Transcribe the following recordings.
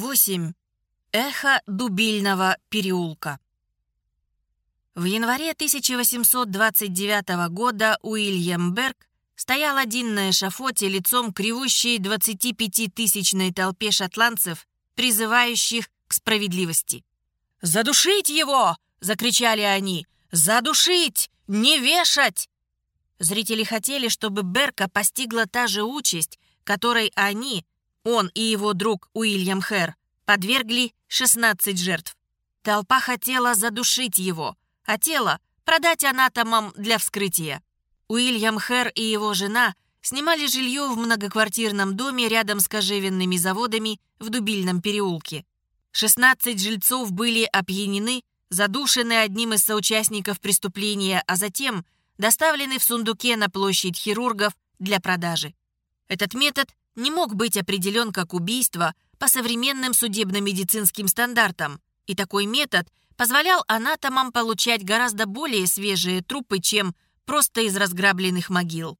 8. Эхо дубильного переулка. В январе 1829 года Уильям Берг стоял один на эшафоте лицом к ревущей 25-тысячной толпе шотландцев, призывающих к справедливости. «Задушить его!» — закричали они. «Задушить! Не вешать!» Зрители хотели, чтобы Берка постигла та же участь, которой они, он и его друг Уильям Хэр подвергли 16 жертв. Толпа хотела задушить его, а тело продать анатомам для вскрытия. Уильям Хэр и его жена снимали жилье в многоквартирном доме рядом с кожевенными заводами в Дубильном переулке. 16 жильцов были опьянены, задушены одним из соучастников преступления, а затем доставлены в сундуке на площадь хирургов для продажи. Этот метод не мог быть определен как убийство по современным судебно-медицинским стандартам, и такой метод позволял анатомам получать гораздо более свежие трупы, чем просто из разграбленных могил.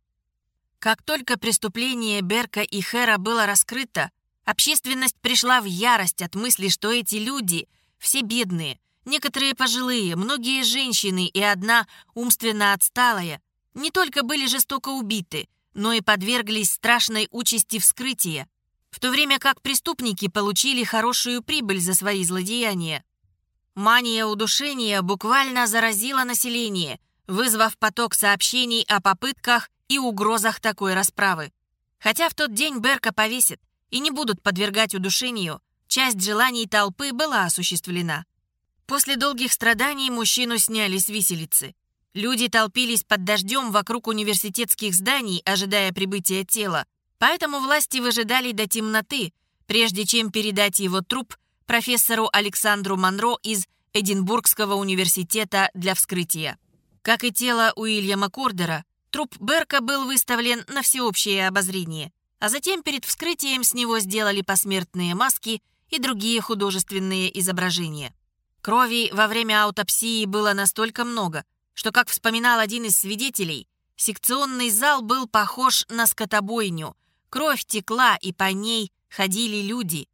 Как только преступление Берка и Хера было раскрыто, общественность пришла в ярость от мысли, что эти люди все бедные, некоторые пожилые, многие женщины и одна умственно отсталая, не только были жестоко убиты – но и подверглись страшной участи вскрытия, в то время как преступники получили хорошую прибыль за свои злодеяния. Мания удушения буквально заразила население, вызвав поток сообщений о попытках и угрозах такой расправы. Хотя в тот день Берка повесит и не будут подвергать удушению, часть желаний толпы была осуществлена. После долгих страданий мужчину сняли с виселицы. Люди толпились под дождем вокруг университетских зданий, ожидая прибытия тела, поэтому власти выжидали до темноты, прежде чем передать его труп профессору Александру Монро из Эдинбургского университета для вскрытия. Как и тело Уильяма Кордера, труп Берка был выставлен на всеобщее обозрение, а затем перед вскрытием с него сделали посмертные маски и другие художественные изображения. Крови во время аутопсии было настолько много, что, как вспоминал один из свидетелей, секционный зал был похож на скотобойню. Кровь текла, и по ней ходили люди.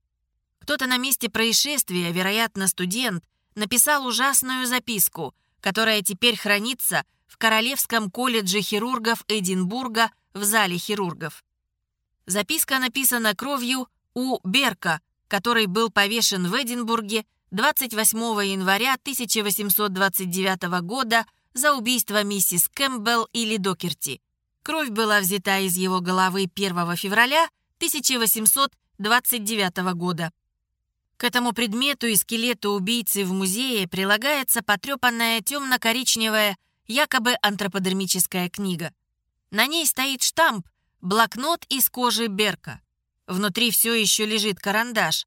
Кто-то на месте происшествия, вероятно, студент, написал ужасную записку, которая теперь хранится в Королевском колледже хирургов Эдинбурга в зале хирургов. Записка написана кровью у Берка, который был повешен в Эдинбурге 28 января 1829 года за убийство миссис Кэмпбелл или Докерти. Кровь была взята из его головы 1 февраля 1829 года. К этому предмету и скелету убийцы в музее прилагается потрепанная темно-коричневая, якобы антроподермическая книга. На ней стоит штамп «Блокнот из кожи Берка». Внутри все еще лежит карандаш.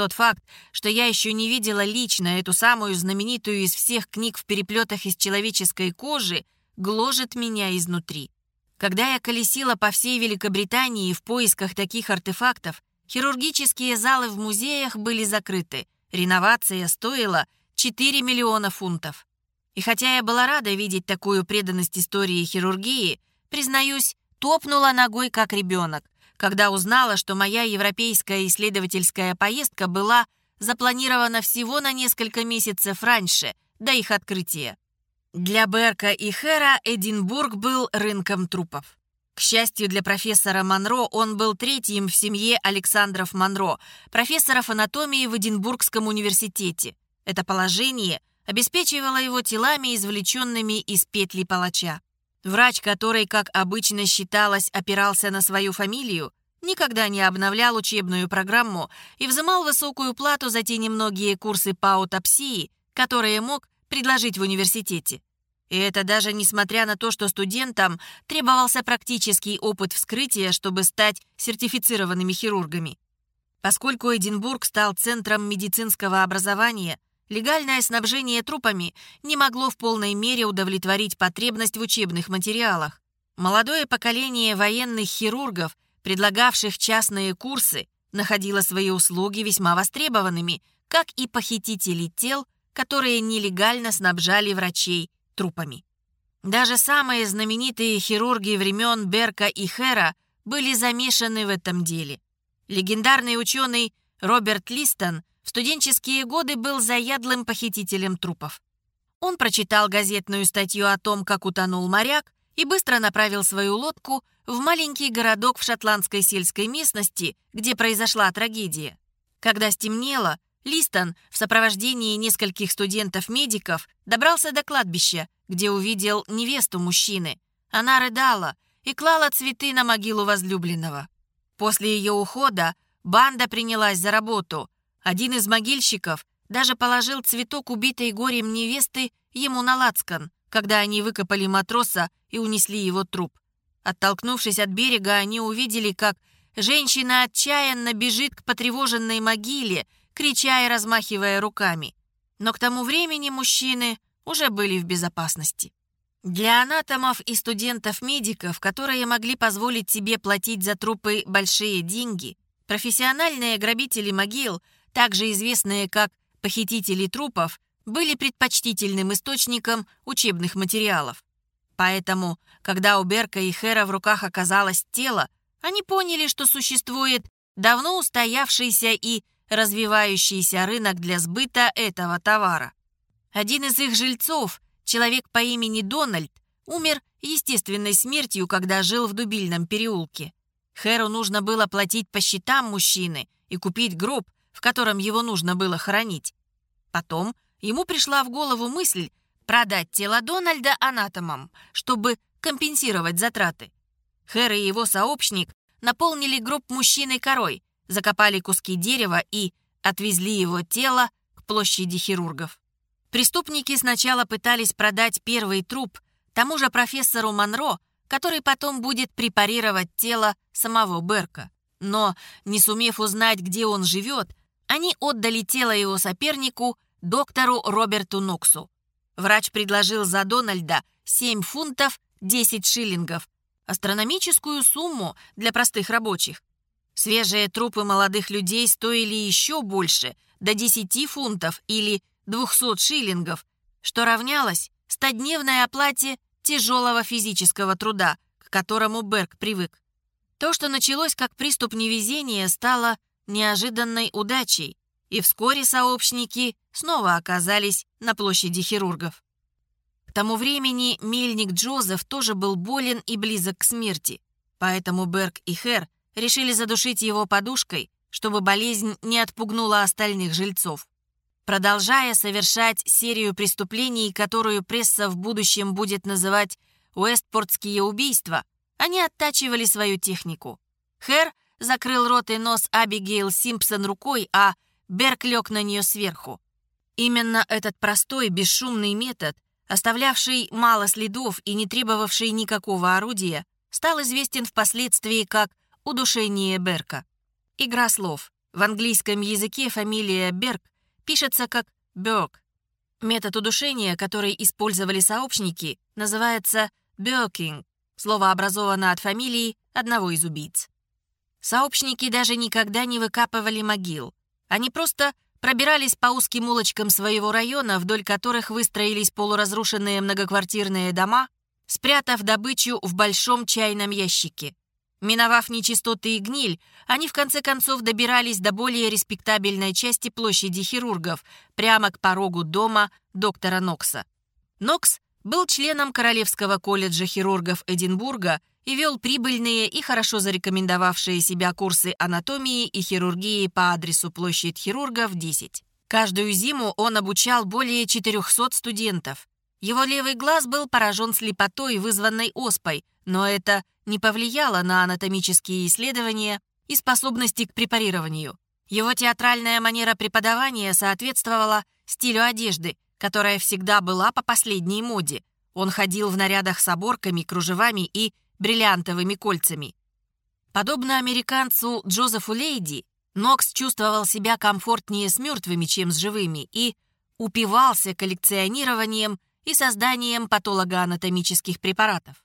Тот факт, что я еще не видела лично эту самую знаменитую из всех книг в переплетах из человеческой кожи, гложет меня изнутри. Когда я колесила по всей Великобритании в поисках таких артефактов, хирургические залы в музеях были закрыты. Реновация стоила 4 миллиона фунтов. И хотя я была рада видеть такую преданность истории хирургии, признаюсь, топнула ногой как ребенок, когда узнала, что моя европейская исследовательская поездка была запланирована всего на несколько месяцев раньше, до их открытия. Для Берка и Хэра Эдинбург был рынком трупов. К счастью для профессора Монро, он был третьим в семье Александров Монро, профессоров анатомии в Эдинбургском университете. Это положение обеспечивало его телами, извлеченными из петли палача. Врач, который, как обычно считалось, опирался на свою фамилию, никогда не обновлял учебную программу и взимал высокую плату за те немногие курсы по аутопсии, которые мог предложить в университете. И это даже несмотря на то, что студентам требовался практический опыт вскрытия, чтобы стать сертифицированными хирургами. Поскольку Эдинбург стал центром медицинского образования – легальное снабжение трупами не могло в полной мере удовлетворить потребность в учебных материалах. Молодое поколение военных хирургов, предлагавших частные курсы, находило свои услуги весьма востребованными, как и похитители тел, которые нелегально снабжали врачей трупами. Даже самые знаменитые хирурги времен Берка и Хера были замешаны в этом деле. Легендарный ученый Роберт Листон студенческие годы был заядлым похитителем трупов. Он прочитал газетную статью о том, как утонул моряк, и быстро направил свою лодку в маленький городок в шотландской сельской местности, где произошла трагедия. Когда стемнело, Листон в сопровождении нескольких студентов-медиков добрался до кладбища, где увидел невесту мужчины. Она рыдала и клала цветы на могилу возлюбленного. После ее ухода банда принялась за работу. Один из могильщиков даже положил цветок убитой горем невесты ему на лацкан, когда они выкопали матроса и унесли его труп. Оттолкнувшись от берега, они увидели, как женщина отчаянно бежит к потревоженной могиле, крича и размахивая руками. Но к тому времени мужчины уже были в безопасности. Для анатомов и студентов-медиков, которые могли позволить себе платить за трупы большие деньги, профессиональные грабители могил, также известные как похитители трупов, были предпочтительным источником учебных материалов. Поэтому, когда у Берка и Хера в руках оказалось тело, они поняли, что существует давно устоявшийся и развивающийся рынок для сбыта этого товара. Один из их жильцов, человек по имени Дональд, умер естественной смертью, когда жил в Дубильном переулке. Хэру нужно было платить по счетам мужчины и купить гроб, в котором его нужно было хоронить. Потом ему пришла в голову мысль продать тело Дональда анатомам, чтобы компенсировать затраты. Хэр и его сообщник наполнили гроб мужчины корой, закопали куски дерева и отвезли его тело к площади хирургов. Преступники сначала пытались продать первый труп тому же профессору Монро, который потом будет препарировать тело самого Берка. Но, не сумев узнать, где он живет, они отдали тело его сопернику, доктору Роберту Ноксу. Врач предложил за Дональда 7 фунтов 10 шиллингов, астрономическую сумму для простых рабочих. Свежие трупы молодых людей стоили еще больше, до 10 фунтов или 200 шиллингов, что равнялось стодневной оплате тяжелого физического труда, к которому Берг привык. То, что началось как приступ невезения, стало неожиданной удачей, и вскоре сообщники снова оказались на площади хирургов. К тому времени мельник Джозеф тоже был болен и близок к смерти, поэтому Берг и Хер решили задушить его подушкой, чтобы болезнь не отпугнула остальных жильцов. Продолжая совершать серию преступлений, которую пресса в будущем будет называть «Уэстпортские убийства», они оттачивали свою технику. Хер закрыл рот и нос Абигейл Симпсон рукой, а Берг лег на нее сверху. Именно этот простой, бесшумный метод, оставлявший мало следов и не требовавший никакого орудия, стал известен впоследствии как удушение Берка. Игра слов. В английском языке фамилия Берг пишется как Берг. Метод удушения, который использовали сообщники, называется «бёкинг». Слово образовано от фамилии одного из убийц. Сообщники даже никогда не выкапывали могил. Они просто пробирались по узким улочкам своего района, вдоль которых выстроились полуразрушенные многоквартирные дома, спрятав добычу в большом чайном ящике. Миновав нечистоты и гниль, они в конце концов добирались до более респектабельной части площади хирургов, прямо к порогу дома доктора Нокса. Нокс был членом Королевского колледжа хирургов Эдинбурга и вел прибыльные и хорошо зарекомендовавшие себя курсы анатомии и хирургии по адресу площадь хирургов 10. Каждую зиму он обучал более 400 студентов. Его левый глаз был поражен слепотой, вызванной оспой, но это не повлияло на анатомические исследования и способности к препарированию. Его театральная манера преподавания соответствовала стилю одежды, которая всегда была по последней моде. Он ходил в нарядах с оборками, кружевами и бриллиантовыми кольцами. Подобно американцу Джозефу Лейди, Нокс чувствовал себя комфортнее с мертвыми, чем с живыми, и упивался коллекционированием и созданием патологоанатомических препаратов.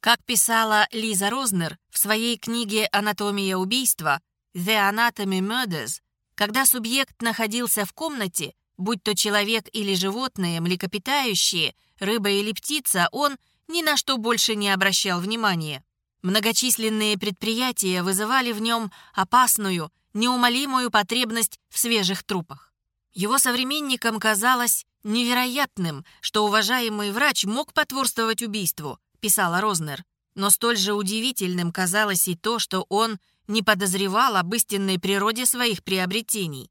Как писала Лиза Рознер в своей книге «Анатомия убийства» «The Anatomy Murders», когда субъект находился в комнате, будь то человек или животное, млекопитающие, рыба или птица, он – ни на что больше не обращал внимания. Многочисленные предприятия вызывали в нем опасную, неумолимую потребность в свежих трупах. Его современникам казалось невероятным, что уважаемый врач мог потворствовать убийству, писала Рознер. Но столь же удивительным казалось и то, что он не подозревал об истинной природе своих приобретений.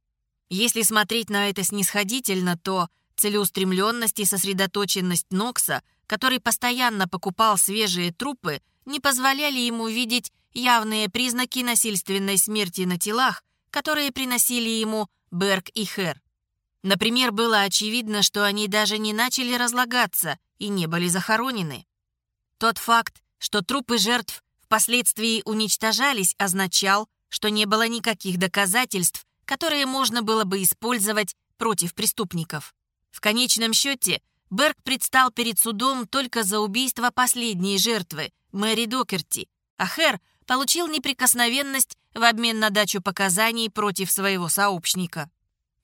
Если смотреть на это снисходительно, то целеустремленность и сосредоточенность Нокса, который постоянно покупал свежие трупы, не позволяли ему видеть явные признаки насильственной смерти на телах, которые приносили ему Берг и Хер. Например, было очевидно, что они даже не начали разлагаться и не были захоронены. Тот факт, что трупы жертв впоследствии уничтожались, означал, что не было никаких доказательств, которые можно было бы использовать против преступников. В конечном счете, Берг предстал перед судом только за убийство последней жертвы, Мэри Докерти, а Хэр получил неприкосновенность в обмен на дачу показаний против своего сообщника.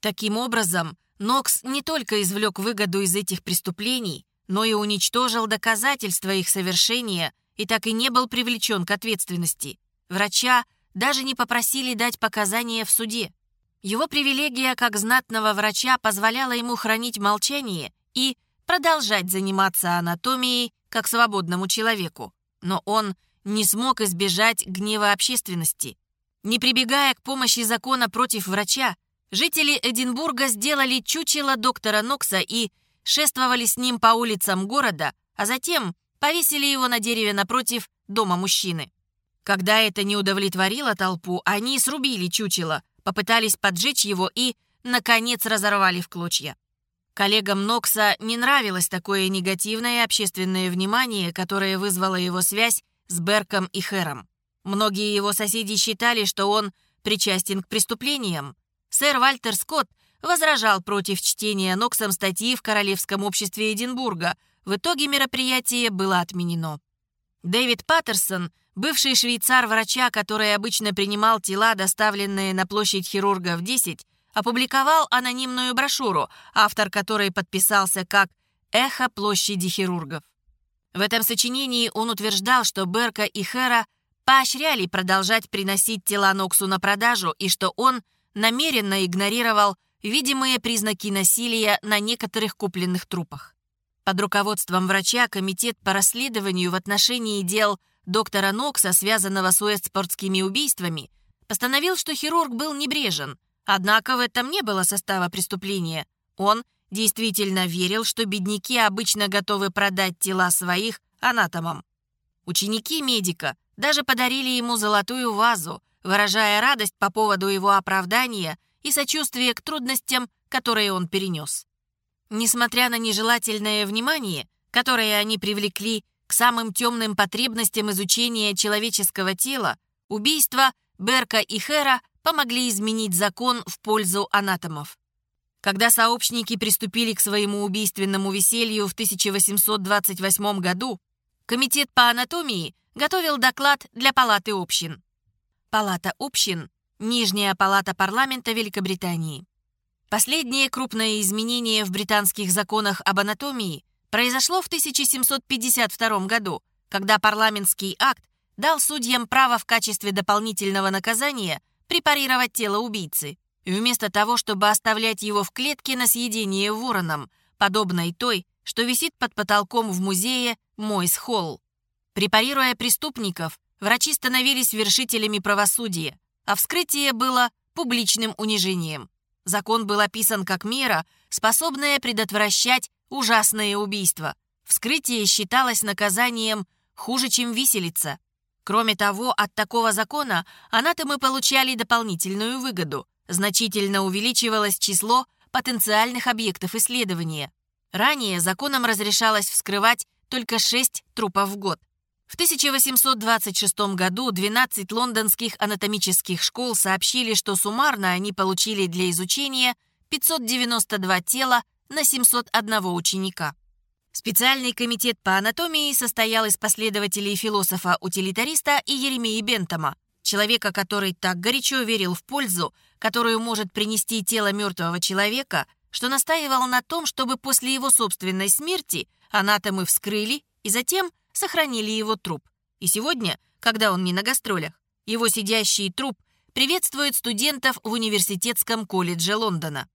Таким образом, Нокс не только извлек выгоду из этих преступлений, но и уничтожил доказательства их совершения и так и не был привлечен к ответственности. Врача даже не попросили дать показания в суде. Его привилегия как знатного врача позволяла ему хранить молчание и продолжать заниматься анатомией как свободному человеку. Но он не смог избежать гнева общественности. Не прибегая к помощи закона против врача, жители Эдинбурга сделали чучело доктора Нокса и шествовали с ним по улицам города, а затем повесили его на дереве напротив дома мужчины. Когда это не удовлетворило толпу, они срубили чучело, попытались поджечь его и, наконец, разорвали в клочья. Коллегам Нокса не нравилось такое негативное общественное внимание, которое вызвало его связь с Берком и Хэром. Многие его соседи считали, что он причастен к преступлениям. Сэр Вальтер Скотт возражал против чтения Ноксом статьи в Королевском обществе Эдинбурга. В итоге мероприятие было отменено. Дэвид Паттерсон Бывший швейцар врача, который обычно принимал тела, доставленные на площадь хирурга в 10, опубликовал анонимную брошюру, автор которой подписался как «Эхо площади хирургов». В этом сочинении он утверждал, что Берка и Хера поощряли продолжать приносить тела Ноксу на продажу и что он намеренно игнорировал видимые признаки насилия на некоторых купленных трупах. Под руководством врача Комитет по расследованию в отношении дел доктора Нокса, связанного с уэстпортскими убийствами, постановил, что хирург был небрежен, однако в этом не было состава преступления. Он действительно верил, что бедняки обычно готовы продать тела своих анатомам. Ученики медика даже подарили ему золотую вазу, выражая радость по поводу его оправдания и сочувствие к трудностям, которые он перенес. Несмотря на нежелательное внимание, которое они привлекли к самым темным потребностям изучения человеческого тела, убийства Берка и Хера помогли изменить закон в пользу анатомов. Когда сообщники приступили к своему убийственному веселью в 1828 году, Комитет по анатомии готовил доклад для Палаты общин. Палата общин – Нижняя палата парламента Великобритании. Последнее крупное изменение в британских законах об анатомии произошло в 1752 году, когда парламентский акт дал судьям право в качестве дополнительного наказания препарировать тело убийцы, вместо того, чтобы оставлять его в клетке на съедение вороном, подобной той, что висит под потолком в музее Мойс-Холл. Препарируя преступников, врачи становились вершителями правосудия, а вскрытие было публичным унижением. Закон был описан как мера, способная предотвращать ужасное убийство. Вскрытие считалось наказанием хуже, чем виселица. Кроме того, от такого закона анатомы получали дополнительную выгоду. Значительно увеличивалось число потенциальных объектов исследования. Ранее законом разрешалось вскрывать только 6 трупов в год. В 1826 году 12 лондонских анатомических школ сообщили, что суммарно они получили для изучения 592 тела на 701 ученика. Специальный комитет по анатомии состоял из последователей философа-утилитариста и Еремии Бентома, человека, который так горячо верил в пользу, которую может принести тело мертвого человека, что настаивал на том, чтобы после его собственной смерти анатомы вскрыли и затем сохранили его труп. И сегодня, когда он не на гастролях, его сидящий труп приветствует студентов в университетском колледже Лондона.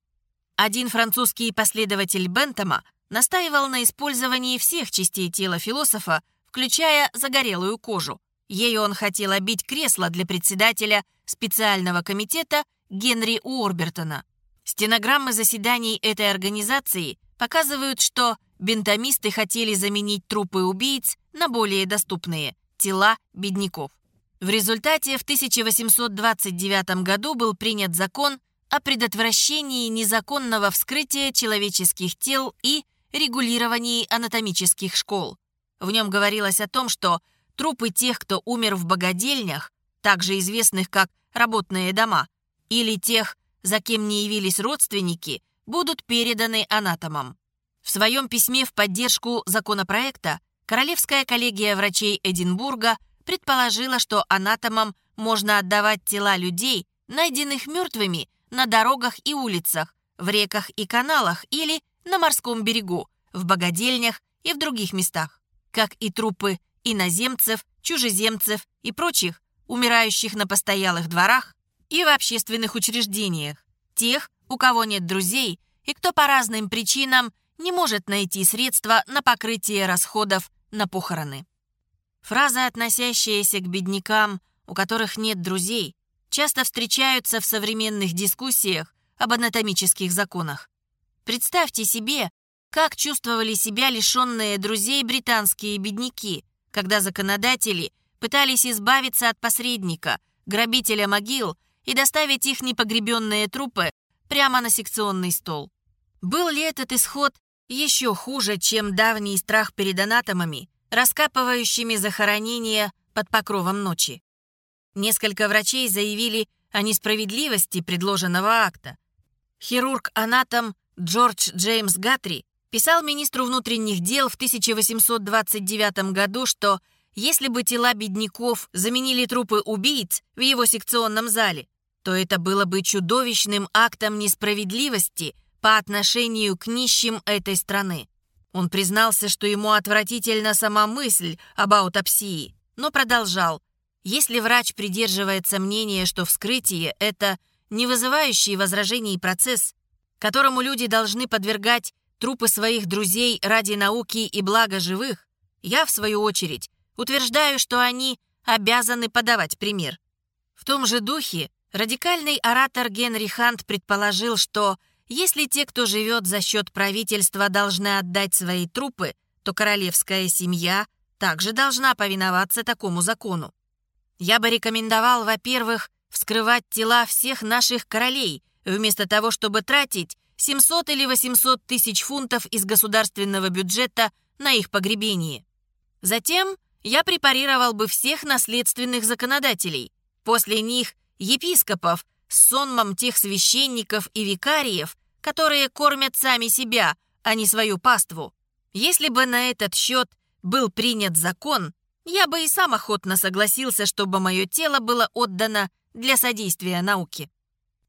Один французский последователь Бентома настаивал на использовании всех частей тела философа, включая загорелую кожу. Ею он хотел обить кресло для председателя специального комитета Генри Уорбертона. Стенограммы заседаний этой организации показывают, что бентамисты хотели заменить трупы убийц на более доступные – тела бедняков. В результате в 1829 году был принят закон о предотвращении незаконного вскрытия человеческих тел и регулировании анатомических школ. В нем говорилось о том, что трупы тех, кто умер в богадельнях, также известных как работные дома, или тех, за кем не явились родственники, будут переданы анатомам. В своем письме в поддержку законопроекта Королевская коллегия врачей Эдинбурга предположила, что анатомам можно отдавать тела людей, найденных мертвыми на дорогах и улицах, в реках и каналах или на морском берегу, в богадельнях и в других местах, как и трупы иноземцев, чужеземцев и прочих, умирающих на постоялых дворах и в общественных учреждениях, тех, у кого нет друзей и кто по разным причинам не может найти средства на покрытие расходов на похороны. Фраза, относящаяся к беднякам, у которых нет друзей, часто встречаются в современных дискуссиях об анатомических законах. Представьте себе, как чувствовали себя лишенные друзей британские бедняки, когда законодатели пытались избавиться от посредника, грабителя могил и доставить их непогребенные трупы прямо на секционный стол. Был ли этот исход еще хуже, чем давний страх перед анатомами, раскапывающими захоронения под покровом ночи? Несколько врачей заявили о несправедливости предложенного акта. Хирург-анатом Джордж Джеймс Гатри писал министру внутренних дел в 1829 году, что если бы тела бедняков заменили трупы убийц в его секционном зале, то это было бы чудовищным актом несправедливости по отношению к нищим этой страны. Он признался, что ему отвратительна сама мысль об аутопсии, но продолжал. Если врач придерживается мнения, что вскрытие – это не вызывающий возражений процесс, которому люди должны подвергать трупы своих друзей ради науки и блага живых, я, в свою очередь, утверждаю, что они обязаны подавать пример. В том же духе радикальный оратор Генри Хант предположил, что если те, кто живет за счет правительства, должны отдать свои трупы, то королевская семья также должна повиноваться такому закону. Я бы рекомендовал, во-первых, вскрывать тела всех наших королей, вместо того, чтобы тратить 700 или 800 тысяч фунтов из государственного бюджета на их погребение. Затем я препарировал бы всех наследственных законодателей, после них епископов с сонмом тех священников и викариев, которые кормят сами себя, а не свою паству. Если бы на этот счет был принят закон, я бы и сам охотно согласился, чтобы мое тело было отдано для содействия науке.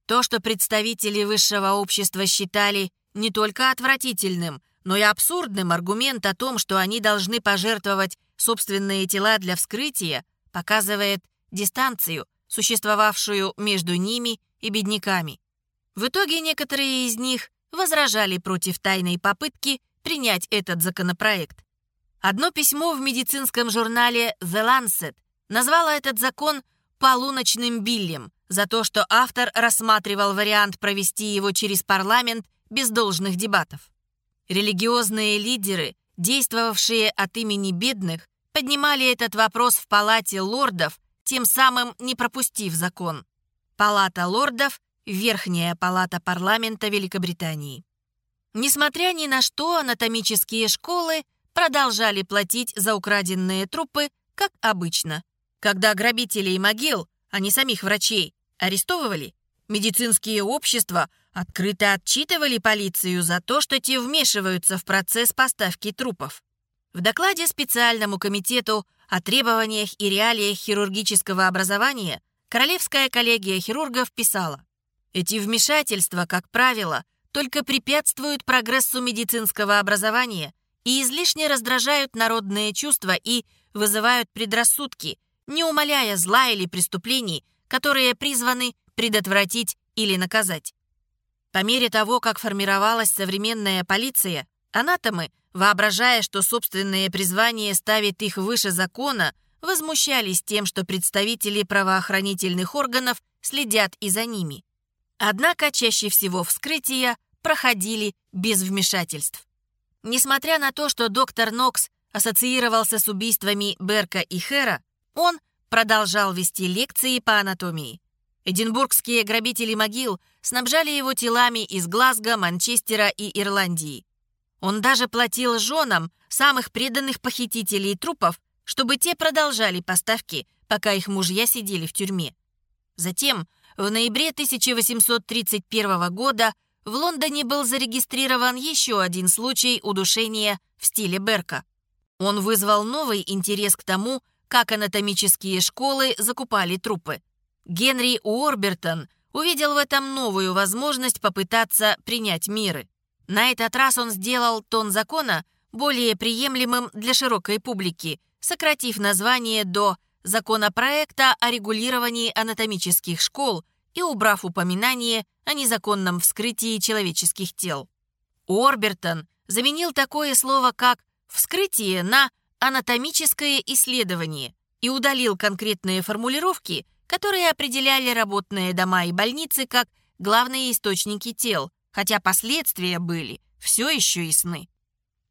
То, что представители высшего общества считали не только отвратительным, но и абсурдным аргумент о том, что они должны пожертвовать собственные тела для вскрытия, показывает дистанцию, существовавшую между ними и бедняками. В итоге некоторые из них возражали против тайной попытки принять этот законопроект. Одно письмо в медицинском журнале The Lancet назвало этот закон «полуночным биллем» за то, что автор рассматривал вариант провести его через парламент без должных дебатов. Религиозные лидеры, действовавшие от имени бедных, поднимали этот вопрос в Палате лордов, тем самым не пропустив закон. Палата лордов Верхняя палата парламента Великобритании. Несмотря ни на что, анатомические школы продолжали платить за украденные трупы, как обычно. Когда грабителей могил, а не самих врачей, арестовывали, медицинские общества открыто отчитывали полицию за то, что те вмешиваются в процесс поставки трупов. В докладе специальному комитету о требованиях и реалиях хирургического образования Королевская коллегия хирургов писала, эти вмешательства, как правило, только препятствуют прогрессу медицинского образования и излишне раздражают народные чувства и вызывают предрассудки, не умаляя зла или преступлений, которые призваны предотвратить или наказать. По мере того, как формировалась современная полиция, анатомы, воображая, что собственное призвание ставит их выше закона, возмущались тем, что представители правоохранительных органов следят и за ними. Однако чаще всего вскрытия проходили без вмешательств. Несмотря на то, что доктор Нокс ассоциировался с убийствами Берка и Хера, он продолжал вести лекции по анатомии. Эдинбургские грабители могил снабжали его телами из Глазго, Манчестера и Ирландии. Он даже платил женам самых преданных похитителей трупов, чтобы те продолжали поставки, пока их мужья сидели в тюрьме. Затем, в ноябре 1831 года, в Лондоне был зарегистрирован еще один случай удушения в стиле Берка. Он вызвал новый интерес к тому, как анатомические школы закупали трупы. Генри Уорбертон увидел в этом новую возможность попытаться принять меры. На этот раз он сделал тон закона более приемлемым для широкой публики, сократив название до «Законопроекта о регулировании анатомических школ» и убрав упоминание о незаконном вскрытии человеческих тел. Уорбертон заменил такое слово, как «вскрытие» на «анатомическое исследование» и удалил конкретные формулировки, которые определяли работные дома и больницы как главные источники тел, хотя последствия были все еще ясны.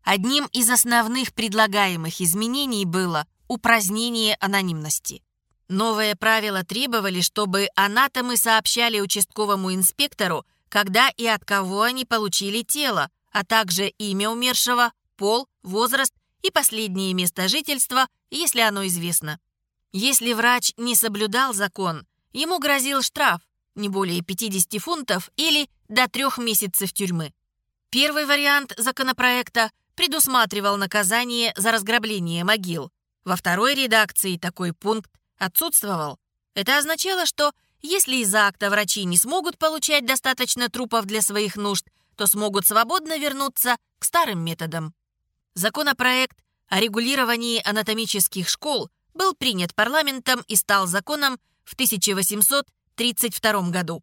Одним из основных предлагаемых изменений было упразднение анонимности. Новые правила требовали, чтобы анатомы сообщали участковому инспектору, когда и от кого они получили тело, а также имя умершего, пол, возраст и последнее место жительства, если оно известно. Если врач не соблюдал закон, ему грозил штраф не более 50 фунтов или до трех месяцев тюрьмы. Первый вариант законопроекта предусматривал наказание за разграбление могил. Во второй редакции такой пункт отсутствовал. Это означало, что если из-за акта врачи не смогут получать достаточно трупов для своих нужд, то смогут свободно вернуться к старым методам. Законопроект о регулировании анатомических школ был принят парламентом и стал законом в 1832 году.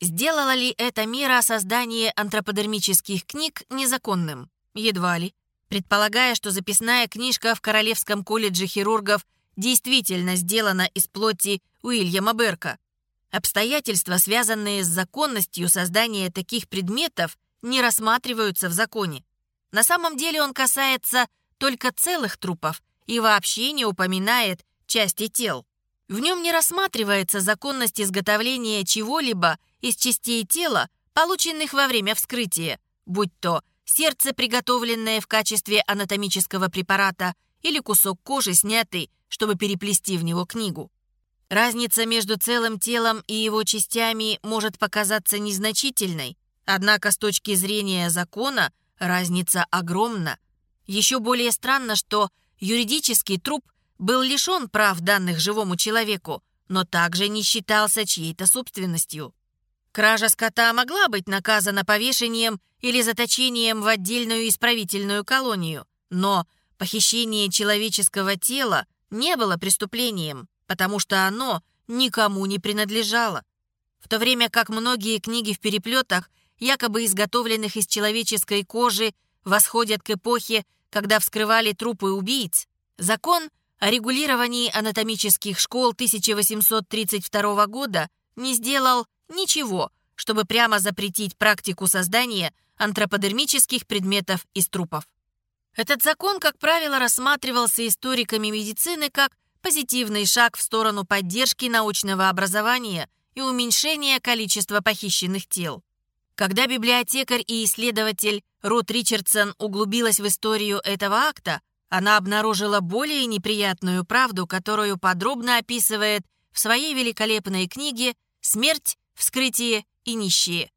Сделала ли эта мера создание антроподермических книг незаконным? Едва ли. Предполагая, что записная книжка в Королевском колледже хирургов действительно сделана из плоти Уильяма Берка. Обстоятельства, связанные с законностью создания таких предметов, не рассматриваются в законе. На самом деле он касается только целых трупов и вообще не упоминает части тел. В нем не рассматривается законность изготовления чего-либо из частей тела, полученных во время вскрытия, будь то сердце, приготовленное в качестве анатомического препарата, или кусок кожи, снятый, чтобы переплести в него книгу. Разница между целым телом и его частями может показаться незначительной, однако с точки зрения закона разница огромна. Еще более странно, что юридический труп был лишен прав данных живому человеку, но также не считался чьей-то собственностью. Кража скота могла быть наказана повешением или заточением в отдельную исправительную колонию, но похищение человеческого тела не было преступлением, потому что оно никому не принадлежало. В то время как многие книги в переплетах, якобы изготовленных из человеческой кожи, восходят к эпохе, когда вскрывали трупы убийц, закон о регулировании анатомических школ 1832 года не сделал ничего, чтобы прямо запретить практику создания антроподермических предметов из трупов. Этот закон, как правило, рассматривался историками медицины как позитивный шаг в сторону поддержки научного образования и уменьшения количества похищенных тел. Когда библиотекарь и исследователь Рут Ричардсон углубилась в историю этого акта, она обнаружила более неприятную правду, которую подробно описывает в своей великолепной книге «Смерть, вскрытие и нищие»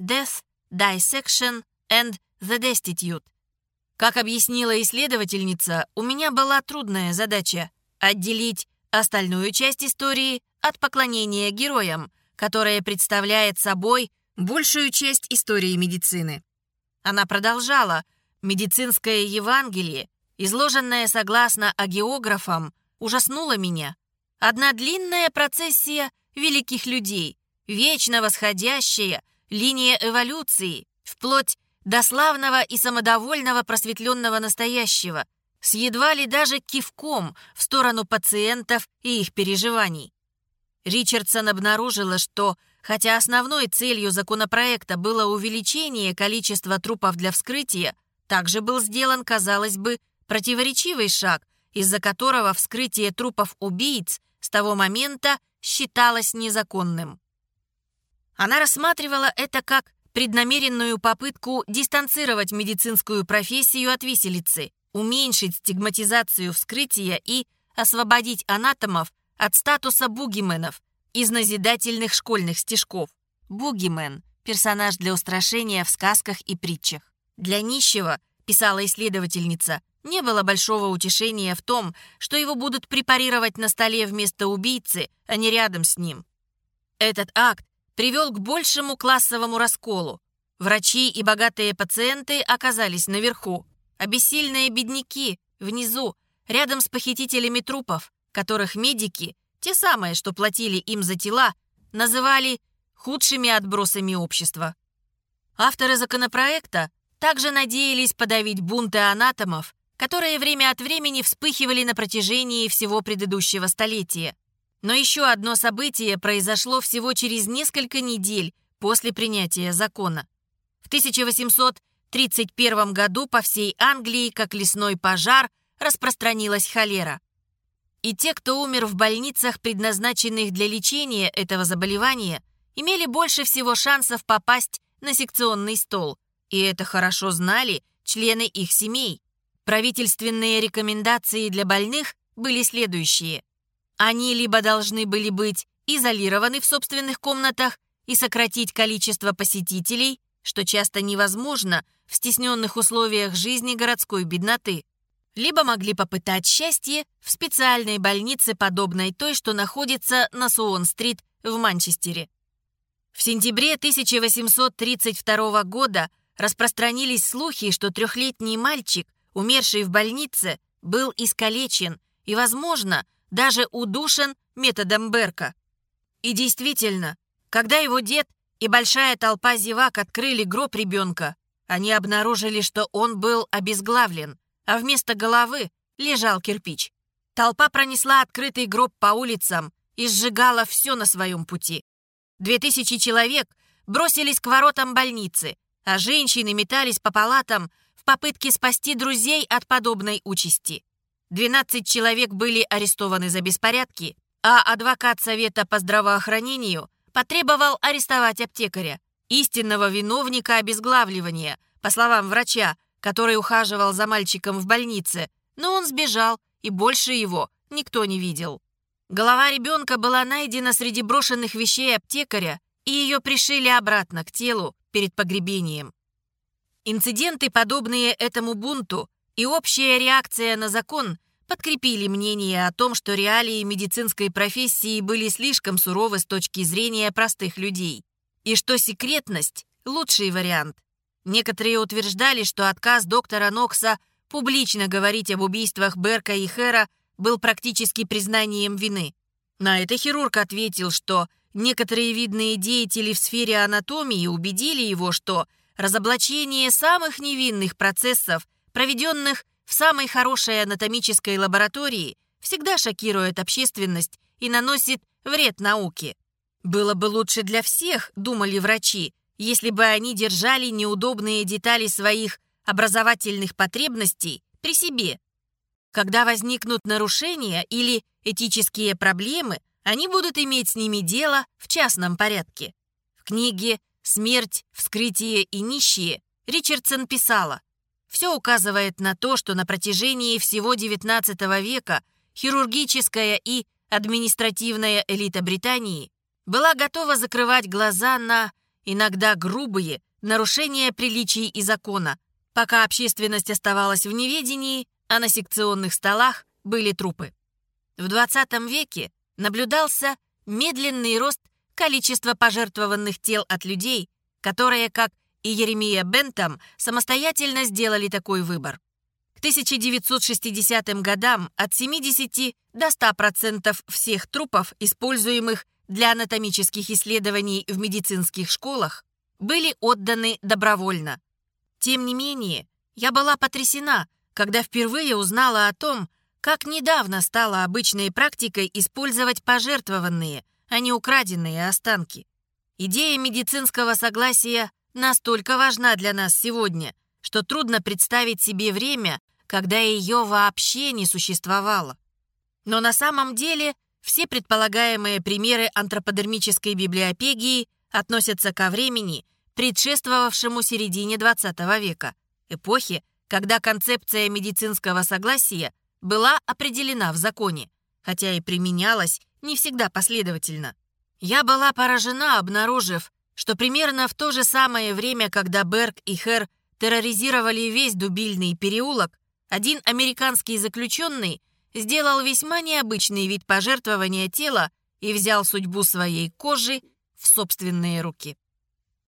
«Death, Dissection and the Destitute». Как объяснила исследовательница, у меня была трудная задача — отделить остальную часть истории от поклонения героям, которое представляет собой большую часть истории медицины. Она продолжала, медицинское Евангелие, изложенное согласно агеографам, ужаснуло меня. одна длинная процессия великих людей, вечно восходящая линия эволюции, вплоть до славного и самодовольного просветленного настоящего, с едва ли даже кивком в сторону пациентов и их переживаний. Ричардсон обнаружила, что, хотя основной целью законопроекта было увеличение количества трупов для вскрытия, также был сделан, казалось бы, противоречивый шаг, из-за которого вскрытие трупов убийц с того момента считалось незаконным. Она рассматривала это как преднамеренную попытку дистанцировать медицинскую профессию от виселицы, уменьшить стигматизацию вскрытия и освободить анатомов от статуса бугименов из назидательных школьных стишков. Бугимен – персонаж для устрашения в сказках и притчах. Для нищего, писала исследовательница, не было большого утешения в том, что его будут препарировать на столе вместо убийцы, а не рядом с ним. Этот акт привел к большему классовому расколу. Врачи и богатые пациенты оказались наверху, а бессильные бедняки внизу, рядом с похитителями трупов, которых медики, те самые, что платили им за тела, называли худшими отбросами общества. Авторы законопроекта также надеялись подавить бунты анатомов, которые время от времени вспыхивали на протяжении всего предыдущего столетия. Но еще одно событие произошло всего через несколько недель после принятия закона. В 1831 году по всей Англии, как лесной пожар, распространилась холера. И те, кто умер в больницах, предназначенных для лечения этого заболевания, имели больше всего шансов попасть на секционный стол. И это хорошо знали члены их семей. Правительственные рекомендации для больных были следующие. Они либо должны были быть изолированы в собственных комнатах и сократить количество посетителей, что часто невозможно в стесненных условиях жизни городской бедноты, либо могли попытать счастье в специальной больнице, подобной той, что находится на Суон-стрит в Манчестере. В сентябре 1832 года распространились слухи, что трехлетний мальчик, умерший в больнице, был искалечен и, возможно, даже удушен методом Берка. И действительно, когда его дед и большая толпа зевак открыли гроб ребенка, они обнаружили, что он был обезглавлен, а вместо головы лежал кирпич. Толпа пронесла открытый гроб по улицам и сжигала все на своем пути. Две тысячи человек бросились к воротам больницы, а женщины метались по палатам в попытке спасти друзей от подобной участи. 12 человек были арестованы за беспорядки, а адвокат Совета по здравоохранению потребовал арестовать аптекаря, истинного виновника обезглавливания, по словам врача, который ухаживал за мальчиком в больнице, но он сбежал, и больше его никто не видел. Голова ребенка была найдена среди брошенных вещей аптекаря, и ее пришили обратно к телу перед погребением. Инциденты, подобные этому бунту, и общая реакция на закон подкрепили мнение о том, что реалии медицинской профессии были слишком суровы с точки зрения простых людей, и что секретность – лучший вариант. Некоторые утверждали, что отказ доктора Нокса публично говорить об убийствах Берка и Хэра был практически признанием вины. На это хирург ответил, что некоторые видные деятели в сфере анатомии убедили его, что разоблачение самых невинных процессов проведенных в самой хорошей анатомической лаборатории, всегда шокирует общественность и наносит вред науке. Было бы лучше для всех, думали врачи, если бы они держали неудобные детали своих образовательных потребностей при себе. Когда возникнут нарушения или этические проблемы, они будут иметь с ними дело в частном порядке. В книге «Смерть, вскрытие и нищие» Ричардсон писала – все указывает на то, что на протяжении всего XIX века хирургическая и административная элита Британии была готова закрывать глаза на иногда грубые нарушения приличий и закона, пока общественность оставалась в неведении, а на секционных столах были трупы. В XX веке наблюдался медленный рост количества пожертвованных тел от людей, которые, как и Еремия Бентам самостоятельно сделали такой выбор. К 1960 годам от 70 до 100% всех трупов, используемых для анатомических исследований в медицинских школах, были отданы добровольно. Тем не менее, я была потрясена, когда впервые узнала о том, как недавно стало обычной практикой использовать пожертвованные, а не украденные останки. Идея медицинского согласия настолько важна для нас сегодня, что трудно представить себе время, когда ее вообще не существовало. Но на самом деле все предполагаемые примеры антроподермической библиопегии относятся ко времени, предшествовавшему середине XX века, эпохи, когда концепция медицинского согласия была определена в законе, хотя и применялась не всегда последовательно. Я была поражена, обнаружив, что примерно в то же самое время, когда Берг и Хер терроризировали весь дубильный переулок, один американский заключенный сделал весьма необычный вид пожертвования тела и взял судьбу своей кожи в собственные руки.